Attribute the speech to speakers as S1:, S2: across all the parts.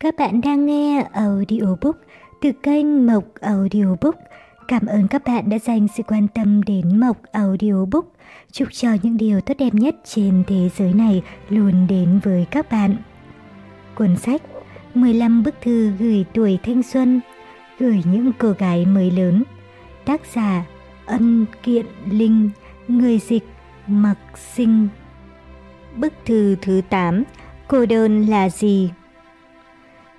S1: Các bạn đang nghe audiobook từ kênh Mộc Audiobook. Cảm ơn các bạn đã dành sự quan tâm đến Mộc Audiobook. Chúc cho những điều tốt đẹp nhất trên thế giới này luôn đến với các bạn. Cuốn sách 15 bức thư gửi tuổi thanh xuân, gửi những cô gái mới lớn. Tác giả Ân Kiện Linh, người dịch Mặc Sinh. Bức thư thứ 8, cô đơn là gì?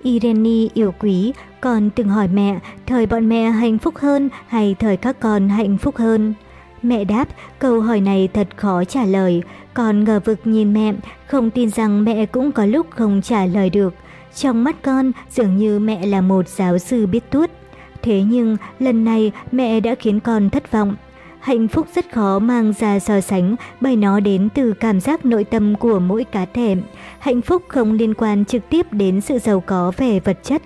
S1: Irene yêu quý, còn từng hỏi mẹ thời bọn mẹ hạnh phúc hơn hay thời các con hạnh phúc hơn. Mẹ đáp, câu hỏi này thật khó trả lời, con ngờ vực nhìn mẹ, không tin rằng mẹ cũng có lúc không trả lời được. Trong mắt con, dường như mẹ là một giáo sư biết tuốt. Thế nhưng, lần này mẹ đã khiến con thất vọng. Hạnh phúc rất khó mang ra so sánh bởi nó đến từ cảm giác nội tâm của mỗi cá thể. Hạnh phúc không liên quan trực tiếp đến sự giàu có về vật chất.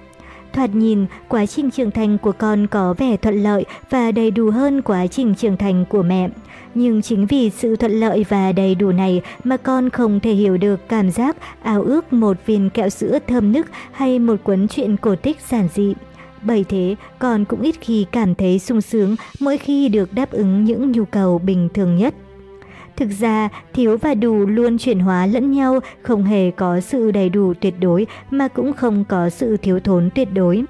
S1: Thoạt nhìn, quá trình trưởng thành của con có vẻ thuận lợi và đầy đủ hơn quá trình trưởng thành của mẹ. Nhưng chính vì sự thuận lợi và đầy đủ này mà con không thể hiểu được cảm giác ao ước một viên kẹo sữa thơm nức hay một cuốn truyện cổ tích giản dị. Bởi thế, con cũng ít khi cảm thấy sung sướng mỗi khi được đáp ứng những nhu cầu bình thường nhất. Thực ra, thiếu và đủ luôn chuyển hóa lẫn nhau, không hề có sự đầy đủ tuyệt đối mà cũng không có sự thiếu thốn tuyệt đối.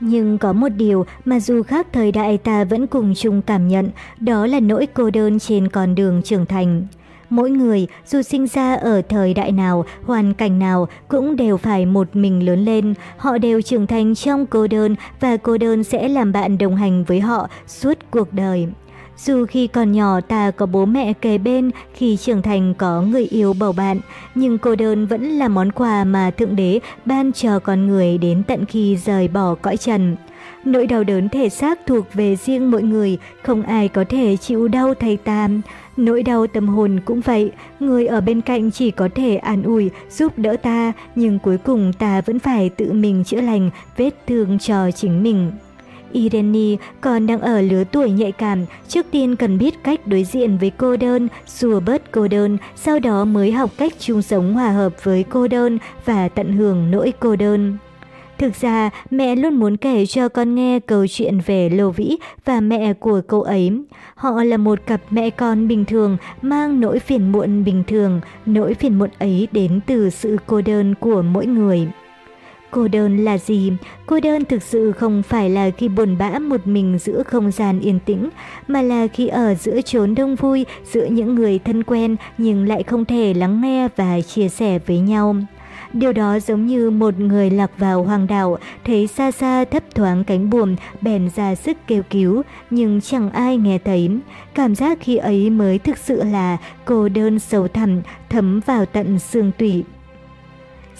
S1: Nhưng có một điều mà dù khác thời đại ta vẫn cùng chung cảm nhận, đó là nỗi cô đơn trên con đường trưởng thành. Mỗi người, dù sinh ra ở thời đại nào, hoàn cảnh nào, cũng đều phải một mình lớn lên. Họ đều trưởng thành trong cô đơn và cô đơn sẽ làm bạn đồng hành với họ suốt cuộc đời. Dù khi còn nhỏ ta có bố mẹ kề bên, khi trưởng thành có người yêu bầu bạn, nhưng cô đơn vẫn là món quà mà Thượng Đế ban cho con người đến tận khi rời bỏ cõi trần. Nỗi đau đớn thể xác thuộc về riêng mỗi người, không ai có thể chịu đau thay ta. Nỗi đau tâm hồn cũng vậy, người ở bên cạnh chỉ có thể an ủi, giúp đỡ ta, nhưng cuối cùng ta vẫn phải tự mình chữa lành vết thương cho chính mình. Irene còn đang ở lứa tuổi nhạy cảm, trước tiên cần biết cách đối diện với cô đơn, xua bớt cô đơn, sau đó mới học cách chung sống hòa hợp với cô đơn và tận hưởng nỗi cô đơn. Thực ra, mẹ luôn muốn kể cho con nghe câu chuyện về Lô Vĩ và mẹ của cô ấy. Họ là một cặp mẹ con bình thường, mang nỗi phiền muộn bình thường. Nỗi phiền muộn ấy đến từ sự cô đơn của mỗi người. Cô đơn là gì? Cô đơn thực sự không phải là khi buồn bã một mình giữa không gian yên tĩnh, mà là khi ở giữa chốn đông vui, giữa những người thân quen nhưng lại không thể lắng nghe và chia sẻ với nhau. Điều đó giống như một người lạc vào hoàng đảo, thấy xa xa thấp thoáng cánh buồm, bèn ra sức kêu cứu, nhưng chẳng ai nghe thấy. Cảm giác khi ấy mới thực sự là cô đơn sâu thẳm, thấm vào tận xương tủy.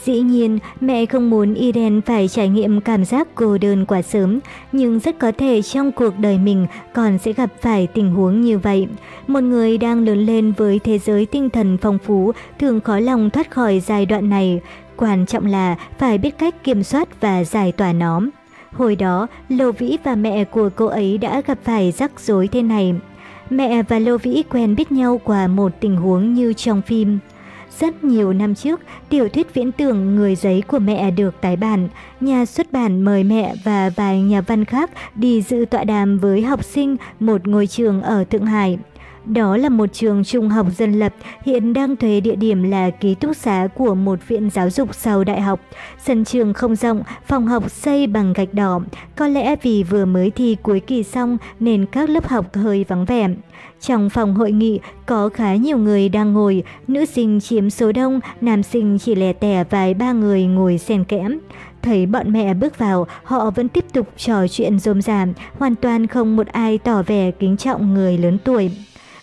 S1: Dĩ nhiên, mẹ không muốn Eden phải trải nghiệm cảm giác cô đơn quá sớm, nhưng rất có thể trong cuộc đời mình còn sẽ gặp phải tình huống như vậy. Một người đang lớn lên với thế giới tinh thần phong phú thường khó lòng thoát khỏi giai đoạn này. Quan trọng là phải biết cách kiểm soát và giải tỏa nó. Hồi đó, Lô Vĩ và mẹ của cô ấy đã gặp phải rắc rối thế này. Mẹ và Lô Vĩ quen biết nhau qua một tình huống như trong phim. Rất nhiều năm trước, tiểu thuyết viễn tưởng Người giấy của mẹ được tái bản. Nhà xuất bản mời mẹ và vài nhà văn khác đi dự tọa đàm với học sinh một ngôi trường ở Thượng Hải. Đó là một trường trung học dân lập, hiện đang thuê địa điểm là ký túc xá của một viện giáo dục sau đại học. Sân trường không rộng, phòng học xây bằng gạch đỏ. Có lẽ vì vừa mới thi cuối kỳ xong nên các lớp học hơi vắng vẻ. Trong phòng hội nghị có khá nhiều người đang ngồi, nữ sinh chiếm số đông, nam sinh chỉ lẻ tẻ vài ba người ngồi xen kẽm. Thấy bọn mẹ bước vào, họ vẫn tiếp tục trò chuyện rôm rả, hoàn toàn không một ai tỏ vẻ kính trọng người lớn tuổi.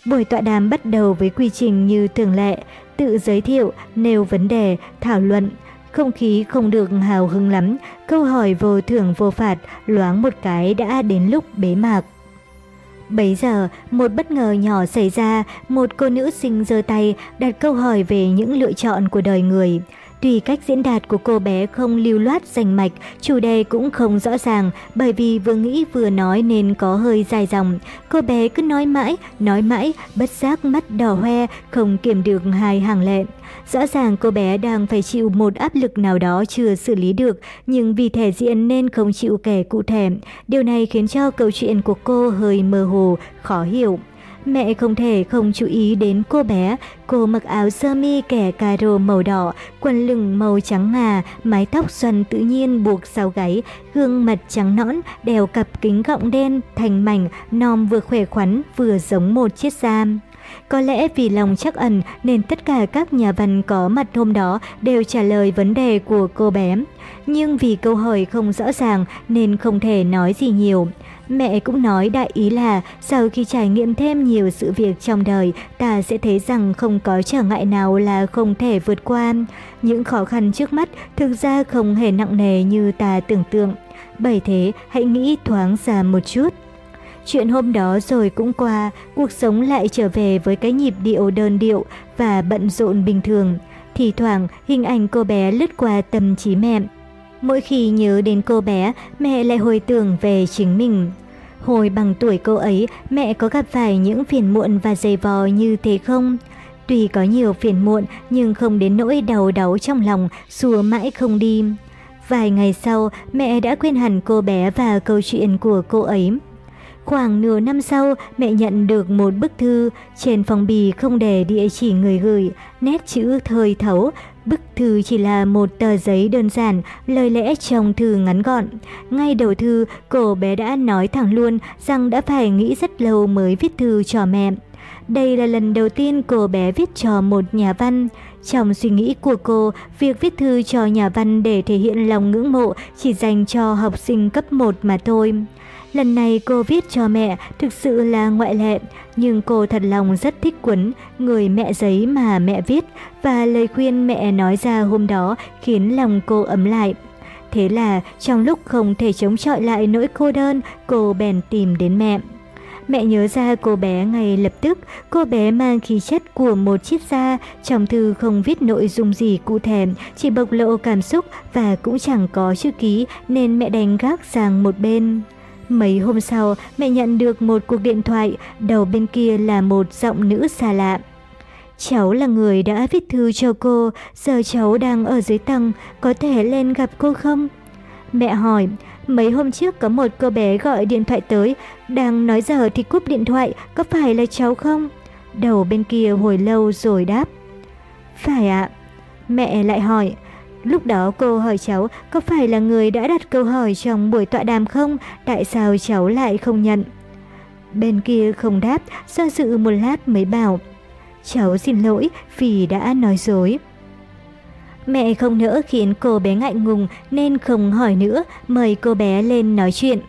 S1: Buổi tọa đàm bắt đầu với quy trình như thường lệ, tự giới thiệu, nêu vấn đề, thảo luận. Không khí không được hào hứng lắm, câu hỏi vô thưởng vô phạt, loáng một cái đã đến lúc bế mạc. Bấy giờ, một bất ngờ nhỏ xảy ra, một cô nữ sinh giơ tay đặt câu hỏi về những lựa chọn của đời người. Tuy cách diễn đạt của cô bé không lưu loát rành mạch, chủ đề cũng không rõ ràng, bởi vì vừa nghĩ vừa nói nên có hơi dài dòng. Cô bé cứ nói mãi, nói mãi, bất giác mắt đỏ hoe, không kiểm được hai hàng lệ. Rõ ràng cô bé đang phải chịu một áp lực nào đó chưa xử lý được, nhưng vì thể diện nên không chịu kể cụ thể. Điều này khiến cho câu chuyện của cô hơi mơ hồ, khó hiểu. Mẹ không thể không chú ý đến cô bé. Cô mặc áo sơ mi kẻ caro màu đỏ, quần lửng màu trắng ngà, mái tóc xoăn tự nhiên buộc sau gáy, gương mặt trắng nõn, đeo cặp kính gọng đen, thành mảnh, nom vừa khỏe khoắn vừa giống một chiếc giam. Có lẽ vì lòng chắc ẩn nên tất cả các nhà văn có mặt hôm đó đều trả lời vấn đề của cô bé. Nhưng vì câu hỏi không rõ ràng nên không thể nói gì nhiều. Mẹ cũng nói đại ý là sau khi trải nghiệm thêm nhiều sự việc trong đời, ta sẽ thấy rằng không có trở ngại nào là không thể vượt qua. Những khó khăn trước mắt thực ra không hề nặng nề như ta tưởng tượng. Bởi thế, hãy nghĩ thoáng ra một chút. Chuyện hôm đó rồi cũng qua, cuộc sống lại trở về với cái nhịp điệu đơn điệu và bận rộn bình thường. Thì thoảng, hình ảnh cô bé lướt qua tâm trí mẹ. Mỗi khi nhớ đến cô bé, mẹ lại hồi tưởng về chính mình. Hồi bằng tuổi cô ấy, mẹ có gặp phải những phiền muộn và dày vò như thế không? Tuy có nhiều phiền muộn nhưng không đến nỗi đau đáu trong lòng, xua mãi không đi. Vài ngày sau, mẹ đã quên hẳn cô bé và câu chuyện của cô ấy. Khoảng nửa năm sau, mẹ nhận được một bức thư, trên phong bì không để địa chỉ người gửi, nét chữ thời thấu. Bức thư chỉ là một tờ giấy đơn giản, lời lẽ trong thư ngắn gọn. Ngay đầu thư, cô bé đã nói thẳng luôn rằng đã phải nghĩ rất lâu mới viết thư cho mẹ. Đây là lần đầu tiên cô bé viết cho một nhà văn. Trong suy nghĩ của cô, việc viết thư cho nhà văn để thể hiện lòng ngưỡng mộ chỉ dành cho học sinh cấp 1 mà thôi. Lần này cô viết cho mẹ thực sự là ngoại lệ, nhưng cô thật lòng rất thích cuốn Người mẹ giấy mà mẹ viết và lời khuyên mẹ nói ra hôm đó khiến lòng cô ấm lại. Thế là trong lúc không thể chống chọi lại nỗi cô đơn, cô bèn tìm đến mẹ. Mẹ nhớ ra cô bé ngay lập tức, cô bé mang khí chất của một chiếc da, trong thư không viết nội dung gì cụ thể, chỉ bộc lộ cảm xúc và cũng chẳng có chữ ký nên mẹ đành gác sang một bên. Mấy hôm sau, mẹ nhận được một cuộc điện thoại, đầu bên kia là một giọng nữ xa lạ. Cháu là người đã viết thư cho cô, giờ cháu đang ở dưới tầng, có thể lên gặp cô không? Mẹ hỏi, mấy hôm trước có một cô bé gọi điện thoại tới, đang nói giờ thì cúp điện thoại, có phải là cháu không? Đầu bên kia hồi lâu rồi đáp. Phải ạ. Mẹ lại hỏi, Lúc đó cô hỏi cháu có phải là người đã đặt câu hỏi trong buổi tọa đàm không? Tại sao cháu lại không nhận? Bên kia không đáp, do dự một lát mới bảo. Cháu xin lỗi vì đã nói dối. Mẹ không nỡ khiến cô bé ngại ngùng nên không hỏi nữa, mời cô bé lên nói chuyện.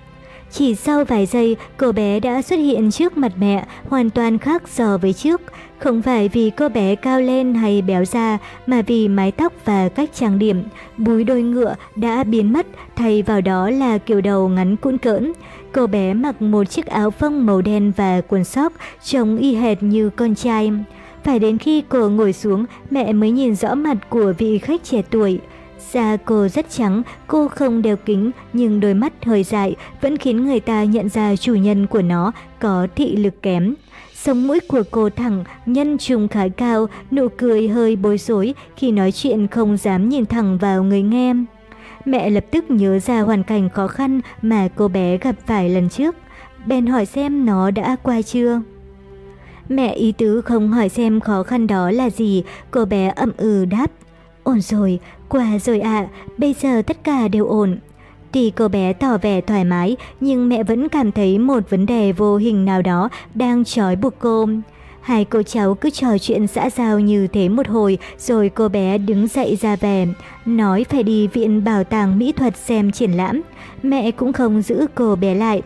S1: Chỉ sau vài giây, cô bé đã xuất hiện trước mặt mẹ, hoàn toàn khác so với trước. Không phải vì cô bé cao lên hay béo ra, mà vì mái tóc và cách trang điểm. Búi đôi ngựa đã biến mất, thay vào đó là kiểu đầu ngắn cuộn cỡn. Cô bé mặc một chiếc áo phông màu đen và quần sóc, trông y hệt như con trai. Phải đến khi cô ngồi xuống, mẹ mới nhìn rõ mặt của vị khách trẻ tuổi. Da cô rất trắng, cô không đeo kính nhưng đôi mắt hơi dại vẫn khiến người ta nhận ra chủ nhân của nó có thị lực kém. Sống mũi của cô thẳng, nhân trùng khá cao, nụ cười hơi bối rối khi nói chuyện không dám nhìn thẳng vào người nghe. Mẹ lập tức nhớ ra hoàn cảnh khó khăn mà cô bé gặp phải lần trước. Bèn hỏi xem nó đã qua chưa. Mẹ ý tứ không hỏi xem khó khăn đó là gì, cô bé ậm ừ đáp. Ổn rồi, qua rồi ạ, bây giờ tất cả đều ổn. Tuy cô bé tỏ vẻ thoải mái, nhưng mẹ vẫn cảm thấy một vấn đề vô hình nào đó đang trói buộc cô. Hai cô cháu cứ trò chuyện xã giao như thế một hồi rồi cô bé đứng dậy ra về, nói phải đi viện bảo tàng mỹ thuật xem triển lãm. Mẹ cũng không giữ cô bé lại.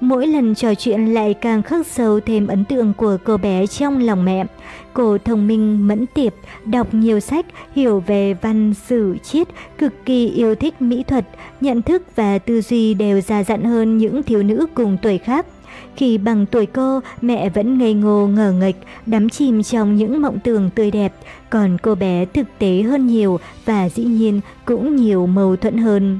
S1: Mỗi lần trò chuyện lại càng khắc sâu thêm ấn tượng của cô bé trong lòng mẹ. Cô thông minh, mẫn tiệp, đọc nhiều sách, hiểu về văn, sử, triết, cực kỳ yêu thích mỹ thuật, nhận thức và tư duy đều già dặn hơn những thiếu nữ cùng tuổi khác. Khi bằng tuổi cô, mẹ vẫn ngây ngô ngờ nghịch, đắm chìm trong những mộng tưởng tươi đẹp, còn cô bé thực tế hơn nhiều và dĩ nhiên cũng nhiều mâu thuẫn hơn.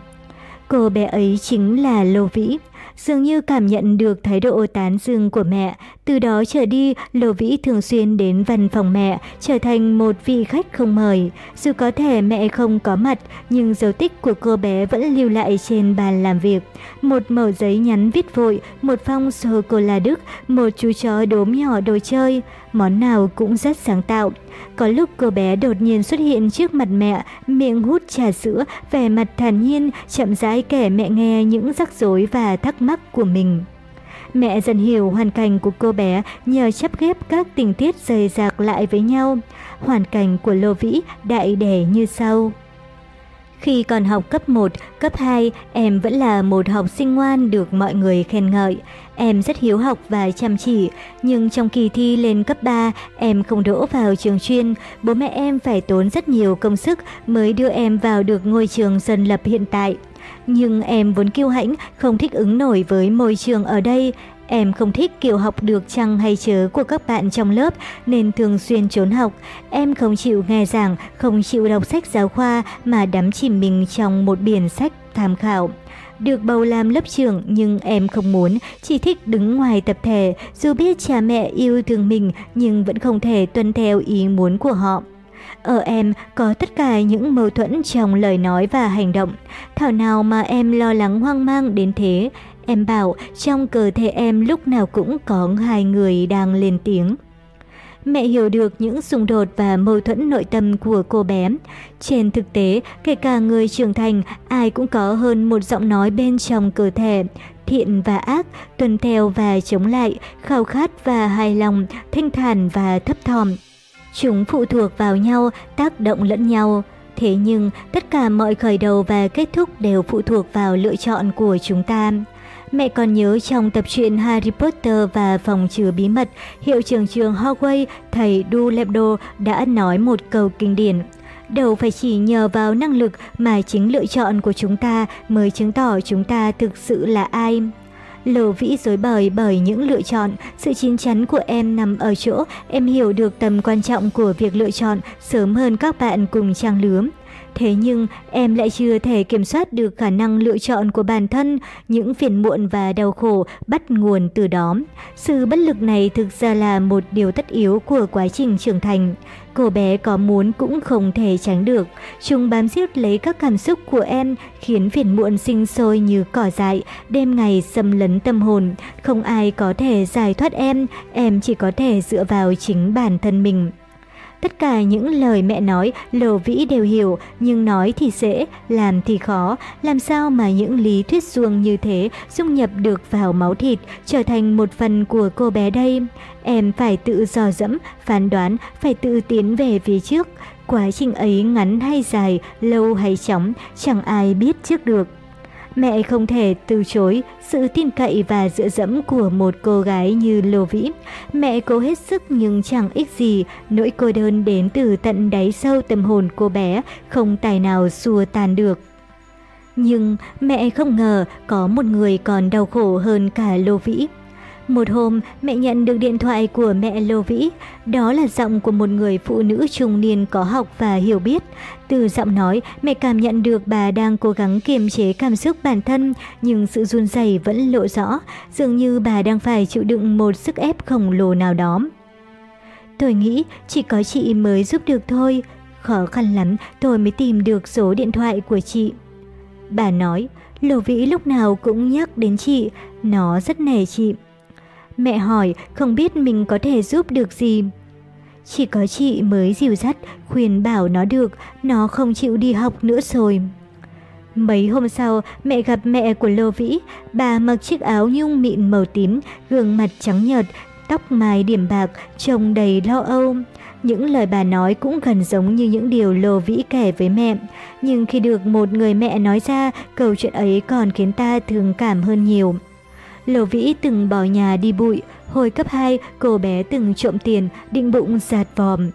S1: Cô bé ấy chính là Lô Vĩ. Dường như cảm nhận được thái độ tán dương của mẹ, từ đó trở đi Lô Vĩ thường xuyên đến văn phòng mẹ, trở thành một vị khách không mời. Dù có thể mẹ không có mặt, nhưng dấu tích của cô bé vẫn lưu lại trên bàn làm việc. Một mẩu giấy nhắn viết vội, một phong sô-cô-la Đức, một chú chó đốm nhỏ đồ chơi, món nào cũng rất sáng tạo. Có lúc cô bé đột nhiên xuất hiện trước mặt mẹ, miệng hút trà sữa, vẻ mặt thản nhiên, chậm rãi kể mẹ nghe những rắc rối và thắc mắc của mình. Mẹ dần hiểu hoàn cảnh của cô bé nhờ chấp ghép các tình tiết rời rạc lại với nhau. Hoàn cảnh của Lô Vĩ đại đẻ như sau. Khi còn học cấp 1, cấp 2, em vẫn là một học sinh ngoan được mọi người khen ngợi. Em rất hiếu học và chăm chỉ, nhưng trong kỳ thi lên cấp 3, em không đỗ vào trường chuyên. Bố mẹ em phải tốn rất nhiều công sức mới đưa em vào được ngôi trường dân lập hiện tại. Nhưng em vốn kiêu hãnh, không thích ứng nổi với môi trường ở đây. Em không thích kiểu học được chăng hay chớ của các bạn trong lớp nên thường xuyên trốn học. Em không chịu nghe giảng, không chịu đọc sách giáo khoa mà đắm chìm mình trong một biển sách tham khảo. Được bầu làm lớp trưởng nhưng em không muốn, chỉ thích đứng ngoài tập thể, dù biết cha mẹ yêu thương mình nhưng vẫn không thể tuân theo ý muốn của họ. Ở em có tất cả những mâu thuẫn trong lời nói và hành động. Thảo nào mà em lo lắng hoang mang đến thế. Em bảo trong cơ thể em lúc nào cũng có hai người đang lên tiếng. Mẹ hiểu được những xung đột và mâu thuẫn nội tâm của cô bé. Trên thực tế, kể cả người trưởng thành, ai cũng có hơn một giọng nói bên trong cơ thể. Thiện và ác, tuần theo và chống lại, khao khát và hài lòng, thanh thản và thấp thỏm. Chúng phụ thuộc vào nhau, tác động lẫn nhau. Thế nhưng, tất cả mọi khởi đầu và kết thúc đều phụ thuộc vào lựa chọn của chúng ta. Mẹ còn nhớ trong tập truyện Harry Potter và phòng chứa bí mật, hiệu trưởng trường Hogwarts, thầy Dumbledore đã nói một câu kinh điển. Đâu phải chỉ nhờ vào năng lực mà chính lựa chọn của chúng ta mới chứng tỏ chúng ta thực sự là ai. Lầu vĩ dối bời bởi những lựa chọn, sự chín chắn của em nằm ở chỗ em hiểu được tầm quan trọng của việc lựa chọn sớm hơn các bạn cùng trang lứa. Thế nhưng em lại chưa thể kiểm soát được khả năng lựa chọn của bản thân, những phiền muộn và đau khổ bắt nguồn từ đó. Sự bất lực này thực ra là một điều tất yếu của quá trình trưởng thành. Cô bé có muốn cũng không thể tránh được. Chúng bám giết lấy các cảm xúc của em, khiến phiền muộn sinh sôi như cỏ dại, đêm ngày xâm lấn tâm hồn. Không ai có thể giải thoát em, em chỉ có thể dựa vào chính bản thân mình. Tất cả những lời mẹ nói, lầu Vĩ đều hiểu, nhưng nói thì dễ, làm thì khó. Làm sao mà những lý thuyết suông như thế dung nhập được vào máu thịt, trở thành một phần của cô bé đây? Em phải tự dò dẫm, phán đoán, phải tự tiến về phía trước. Quá trình ấy ngắn hay dài, lâu hay chóng, chẳng ai biết trước được. Mẹ không thể từ chối sự tin cậy và dựa dẫm của một cô gái như Lô Vĩ. Mẹ cố hết sức nhưng chẳng ích gì, nỗi cô đơn đến từ tận đáy sâu tâm hồn cô bé, không tài nào xua tan được. Nhưng mẹ không ngờ có một người còn đau khổ hơn cả Lô Vĩ. Một hôm, mẹ nhận được điện thoại của mẹ Lô Vĩ. Đó là giọng của một người phụ nữ trung niên có học và hiểu biết. Từ giọng nói, mẹ cảm nhận được bà đang cố gắng kiềm chế cảm xúc bản thân, nhưng sự run rẩy vẫn lộ rõ, dường như bà đang phải chịu đựng một sức ép khổng lồ nào đó. Tôi nghĩ chỉ có chị mới giúp được thôi. Khó khăn lắm tôi mới tìm được số điện thoại của chị. Bà nói, Lô Vĩ lúc nào cũng nhắc đến chị, nó rất nể chị. Mẹ hỏi không biết mình có thể giúp được gì. Chỉ có chị mới dìu dắt, khuyên bảo nó được, nó không chịu đi học nữa rồi. Mấy hôm sau, mẹ gặp mẹ của Lô Vĩ, bà mặc chiếc áo nhung mịn màu tím, gương mặt trắng nhợt, tóc mài điểm bạc, trông đầy lo âu. Những lời bà nói cũng gần giống như những điều Lô Vĩ kể với mẹ. Nhưng khi được một người mẹ nói ra, câu chuyện ấy còn khiến ta thương cảm hơn nhiều. Lầu Vĩ từng bỏ nhà đi bụi, hồi cấp 2 cô bé từng trộm tiền, định bụng giạt vòm.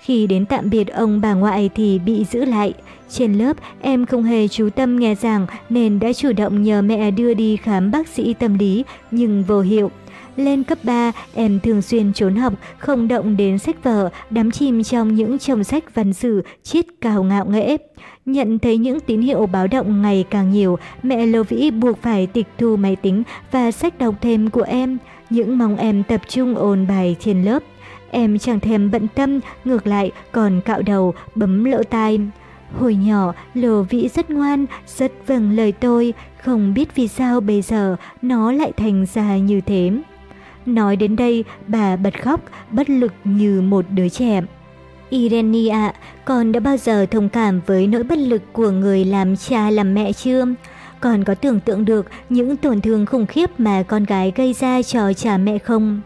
S1: Khi đến tạm biệt ông bà ngoại thì bị giữ lại. Trên lớp em không hề chú tâm nghe giảng nên đã chủ động nhờ mẹ đưa đi khám bác sĩ tâm lý nhưng vô hiệu. Lên cấp 3, em thường xuyên trốn học, không động đến sách vở, đắm chìm trong những chồng sách văn sử, chiết cao ngạo nghễ. Nhận thấy những tín hiệu báo động ngày càng nhiều, mẹ Lô Vĩ buộc phải tịch thu máy tính và sách đọc thêm của em, những mong em tập trung ôn bài trên lớp. Em chẳng thèm bận tâm, ngược lại còn cạo đầu, bấm lỗ tai. Hồi nhỏ, Lô Vĩ rất ngoan, rất vâng lời tôi, không biết vì sao bây giờ nó lại thành ra như thế. Nói đến đây, bà bật khóc, bất lực như một đứa trẻ. Irenia, con đã bao giờ thông cảm với nỗi bất lực của người làm cha làm mẹ chưa? Còn có tưởng tượng được những tổn thương khủng khiếp mà con gái gây ra cho cha mẹ không?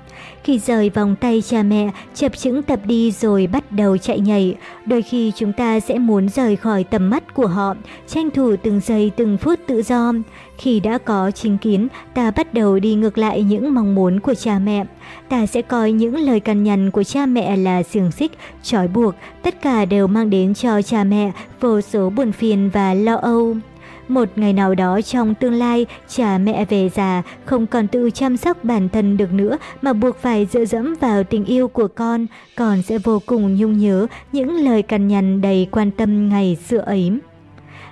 S1: Khi rời vòng tay cha mẹ, chập chững tập đi rồi bắt đầu chạy nhảy, đôi khi chúng ta sẽ muốn rời khỏi tầm mắt của họ, tranh thủ từng giây từng phút tự do. Khi đã có chính kiến, ta bắt đầu đi ngược lại những mong muốn của cha mẹ. Ta sẽ coi những lời cằn nhằn của cha mẹ là xiềng xích, trói buộc, tất cả đều mang đến cho cha mẹ vô số buồn phiền và lo âu. Một ngày nào đó trong tương lai, cha mẹ về già, không còn tự chăm sóc bản thân được nữa mà buộc phải dựa dẫm vào tình yêu của con, con sẽ vô cùng nhung nhớ những lời cằn nhằn đầy quan tâm ngày xưa ấy.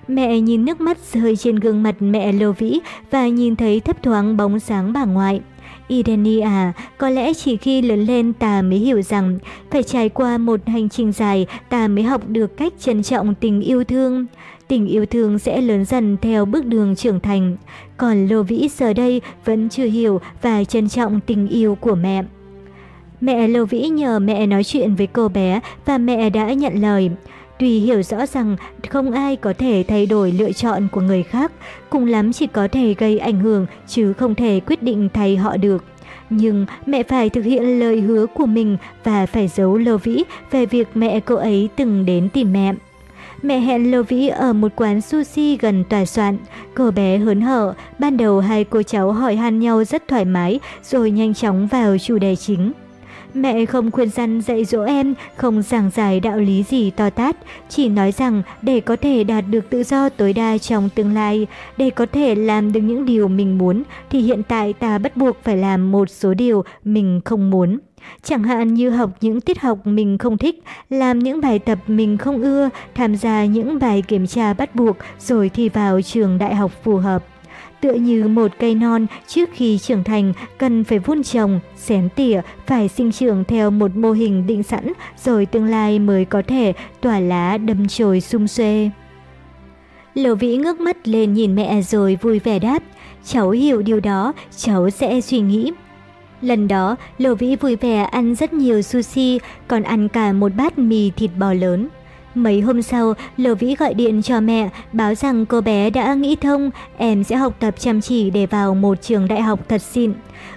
S1: Mẹ nhìn nước mắt rơi trên gương mặt mẹ Lô Vĩ và nhìn thấy thấp thoáng bóng sáng bà ngoại. Irene à, có lẽ chỉ khi lớn lên ta mới hiểu rằng phải trải qua một hành trình dài ta mới học được cách trân trọng tình yêu thương. Tình yêu thương sẽ lớn dần theo bước đường trưởng thành. Còn Lô Vĩ giờ đây vẫn chưa hiểu và trân trọng tình yêu của mẹ. Mẹ Lô Vĩ nhờ mẹ nói chuyện với cô bé và mẹ đã nhận lời. Tuy hiểu rõ rằng không ai có thể thay đổi lựa chọn của người khác, cùng lắm chỉ có thể gây ảnh hưởng chứ không thể quyết định thay họ được. Nhưng mẹ phải thực hiện lời hứa của mình và phải giấu Lô Vĩ về việc mẹ cô ấy từng đến tìm mẹ. Mẹ hẹn Lô Vĩ ở một quán sushi gần tòa soạn. Cô bé hớn hở, ban đầu hai cô cháu hỏi han nhau rất thoải mái rồi nhanh chóng vào chủ đề chính. Mẹ không khuyên răn dạy dỗ em, không giảng giải đạo lý gì to tát, chỉ nói rằng để có thể đạt được tự do tối đa trong tương lai, để có thể làm được những điều mình muốn, thì hiện tại ta bắt buộc phải làm một số điều mình không muốn. Chẳng hạn như học những tiết học mình không thích, làm những bài tập mình không ưa, tham gia những bài kiểm tra bắt buộc rồi thi vào trường đại học phù hợp. Tựa như một cây non trước khi trưởng thành cần phải vun trồng, xén tỉa, phải sinh trưởng theo một mô hình định sẵn rồi tương lai mới có thể tỏa lá đâm chồi sum xuê. Lầu Vĩ ngước mắt lên nhìn mẹ rồi vui vẻ đáp, cháu hiểu điều đó, cháu sẽ suy nghĩ. Lần đó, Lô Vĩ vui vẻ ăn rất nhiều sushi, còn ăn cả một bát mì thịt bò lớn. Mấy hôm sau, Lô Vĩ gọi điện cho mẹ, báo rằng cô bé đã nghĩ thông, em sẽ học tập chăm chỉ để vào một trường đại học thật xịn.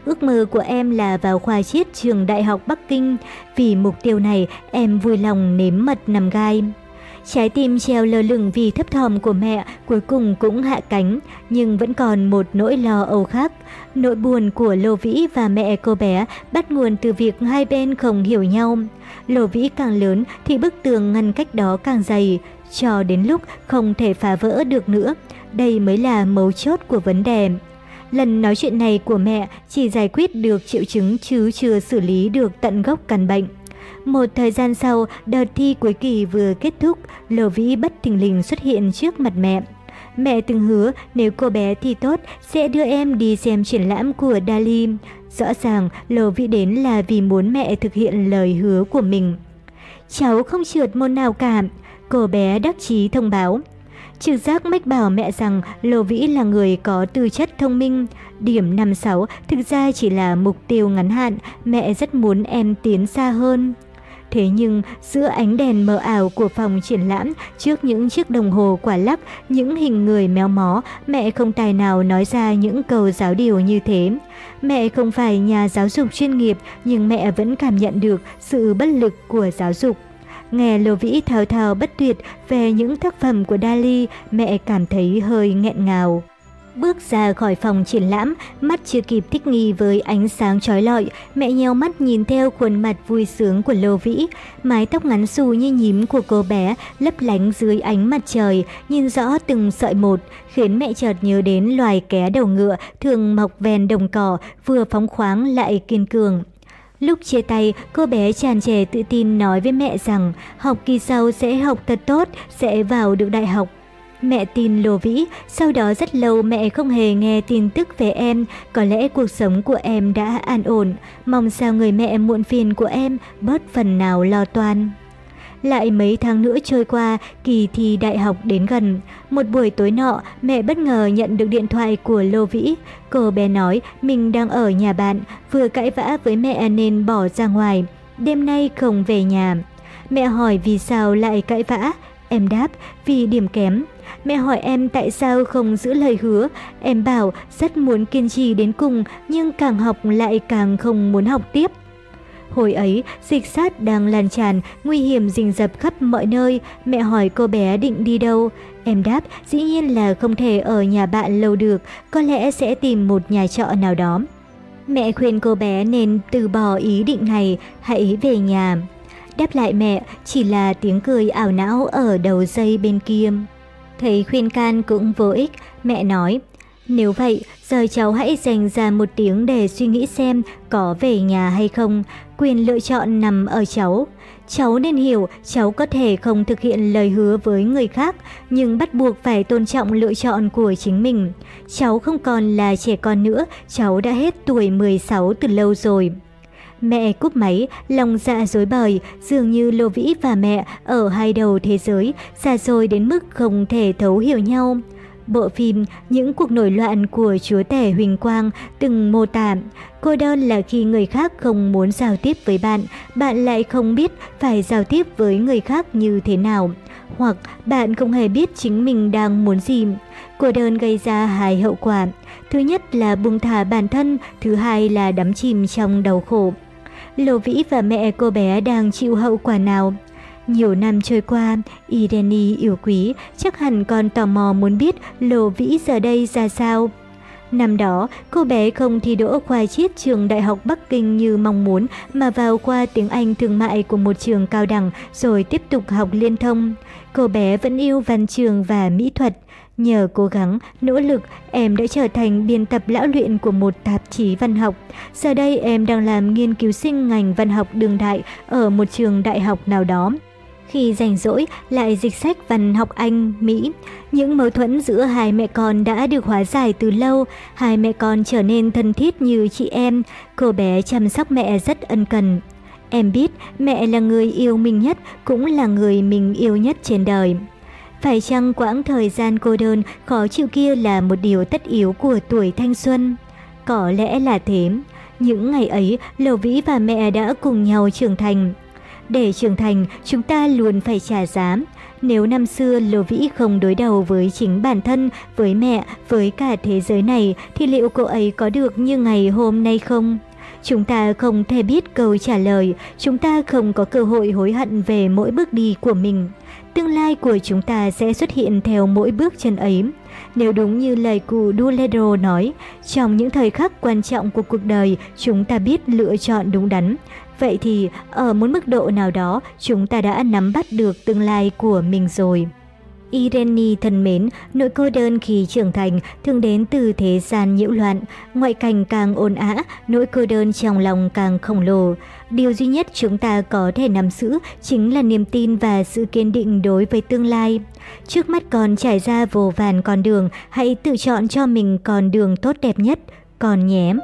S1: Ước mơ của em là vào khoa chiết trường đại học Bắc Kinh. Vì mục tiêu này, em vui lòng nếm mật nằm gai. Trái tim treo lơ lửng vì thấp thỏm của mẹ cuối cùng cũng hạ cánh, nhưng vẫn còn một nỗi lo âu khác. Nỗi buồn của Lô Vĩ và mẹ cô bé bắt nguồn từ việc hai bên không hiểu nhau. Lô Vĩ càng lớn thì bức tường ngăn cách đó càng dày, cho đến lúc không thể phá vỡ được nữa. Đây mới là mấu chốt của vấn đề. Lần nói chuyện này của mẹ chỉ giải quyết được triệu chứng chứ chưa xử lý được tận gốc căn bệnh. Một thời gian sau, đợt thi cuối kỳ vừa kết thúc, Lô Vĩ bất thình lình xuất hiện trước mặt mẹ. Mẹ từng hứa nếu cô bé thi tốt sẽ đưa em đi xem triển lãm của Dali. Rõ ràng Lô Vĩ đến là vì muốn mẹ thực hiện lời hứa của mình. Cháu không trượt môn nào cả, cô bé đắc chí thông báo. Trực giác mách bảo mẹ rằng Lô Vĩ là người có tư chất thông minh. Điểm 56 thực ra chỉ là mục tiêu ngắn hạn, mẹ rất muốn em tiến xa hơn. Thế nhưng, giữa ánh đèn mờ ảo của phòng triển lãm, trước những chiếc đồng hồ quả lắc, những hình người méo mó, mẹ không tài nào nói ra những câu giáo điều như thế. Mẹ không phải nhà giáo dục chuyên nghiệp, nhưng mẹ vẫn cảm nhận được sự bất lực của giáo dục. Nghe Lô Vĩ thao thao bất tuyệt về những tác phẩm của Dali, mẹ cảm thấy hơi nghẹn ngào. Bước ra khỏi phòng triển lãm, mắt chưa kịp thích nghi với ánh sáng trói lọi, mẹ nheo mắt nhìn theo khuôn mặt vui sướng của Lô Vĩ. Mái tóc ngắn xù như nhím của cô bé lấp lánh dưới ánh mặt trời, nhìn rõ từng sợi một, khiến mẹ chợt nhớ đến loài ké đầu ngựa thường mọc ven đồng cỏ, vừa phóng khoáng lại kiên cường. Lúc chia tay, cô bé tràn trề tự tin nói với mẹ rằng học kỳ sau sẽ học thật tốt, sẽ vào được đại học. Mẹ tin Lô Vĩ, sau đó rất lâu mẹ không hề nghe tin tức về em, có lẽ cuộc sống của em đã an ổn, mong sao người mẹ muộn phiền của em bớt phần nào lo toan. Lại mấy tháng nữa trôi qua, kỳ thi đại học đến gần. Một buổi tối nọ, mẹ bất ngờ nhận được điện thoại của Lô Vĩ. Cô bé nói mình đang ở nhà bạn, vừa cãi vã với mẹ nên bỏ ra ngoài. Đêm nay không về nhà. Mẹ hỏi vì sao lại cãi vã? Em đáp, vì điểm kém. Mẹ hỏi em tại sao không giữ lời hứa. Em bảo rất muốn kiên trì đến cùng nhưng càng học lại càng không muốn học tiếp. Hồi ấy, dịch sát đang lan tràn, nguy hiểm rình rập khắp mọi nơi. Mẹ hỏi cô bé định đi đâu. Em đáp, dĩ nhiên là không thể ở nhà bạn lâu được, có lẽ sẽ tìm một nhà trọ nào đó. Mẹ khuyên cô bé nên từ bỏ ý định này, hãy về nhà. Đáp lại mẹ, chỉ là tiếng cười ảo não ở đầu dây bên kia thầy khuyên can cũng vô ích, mẹ nói, nếu vậy, giờ cháu hãy dành ra một tiếng để suy nghĩ xem có về nhà hay không, quyền lựa chọn nằm ở cháu. Cháu nên hiểu cháu có thể không thực hiện lời hứa với người khác, nhưng bắt buộc phải tôn trọng lựa chọn của chính mình. Cháu không còn là trẻ con nữa, cháu đã hết tuổi 16 từ lâu rồi. Mẹ cúp máy, lòng dạ dối bời, dường như Lô Vĩ và mẹ ở hai đầu thế giới, xa xôi đến mức không thể thấu hiểu nhau. Bộ phim Những cuộc nổi loạn của chúa tể Huỳnh Quang từng mô tả cô đơn là khi người khác không muốn giao tiếp với bạn, bạn lại không biết phải giao tiếp với người khác như thế nào, hoặc bạn không hề biết chính mình đang muốn gì. Cô đơn gây ra hai hậu quả. Thứ nhất là buông thả bản thân, thứ hai là đắm chìm trong đau khổ. Lô Vĩ và mẹ cô bé đang chịu hậu quả nào? Nhiều năm trôi qua, Irene yêu quý, chắc hẳn còn tò mò muốn biết Lô Vĩ giờ đây ra sao. Năm đó, cô bé không thi đỗ khoa chiết trường Đại học Bắc Kinh như mong muốn mà vào khoa tiếng Anh thương mại của một trường cao đẳng rồi tiếp tục học liên thông. Cô bé vẫn yêu văn trường và mỹ thuật. Nhờ cố gắng, nỗ lực, em đã trở thành biên tập lão luyện của một tạp chí văn học. Giờ đây em đang làm nghiên cứu sinh ngành văn học đương đại ở một trường đại học nào đó. Khi rảnh rỗi lại dịch sách văn học Anh, Mỹ. Những mâu thuẫn giữa hai mẹ con đã được hóa giải từ lâu, hai mẹ con trở nên thân thiết như chị em, cô bé chăm sóc mẹ rất ân cần. Em biết mẹ là người yêu mình nhất, cũng là người mình yêu nhất trên đời. Phải chăng quãng thời gian cô đơn, khó chịu kia là một điều tất yếu của tuổi thanh xuân? Có lẽ là thế. Những ngày ấy, Lầu Vĩ và mẹ đã cùng nhau trưởng thành. Để trưởng thành, chúng ta luôn phải trả giá. Nếu năm xưa Lô Vĩ không đối đầu với chính bản thân, với mẹ, với cả thế giới này, thì liệu cô ấy có được như ngày hôm nay không? Chúng ta không thể biết câu trả lời, chúng ta không có cơ hội hối hận về mỗi bước đi của mình. Tương lai của chúng ta sẽ xuất hiện theo mỗi bước chân ấy. Nếu đúng như lời cụ Duledro nói, trong những thời khắc quan trọng của cuộc đời, chúng ta biết lựa chọn đúng đắn. Vậy thì, ở một mức độ nào đó, chúng ta đã nắm bắt được tương lai của mình rồi. Irene thân mến, nỗi cô đơn khi trưởng thành thường đến từ thế gian nhiễu loạn, ngoại cảnh càng ồn ã, nỗi cô đơn trong lòng càng khổng lồ. Điều duy nhất chúng ta có thể nắm giữ chính là niềm tin và sự kiên định đối với tương lai. Trước mắt còn trải ra vô vàn con đường, hãy tự chọn cho mình con đường tốt đẹp nhất, còn nhém.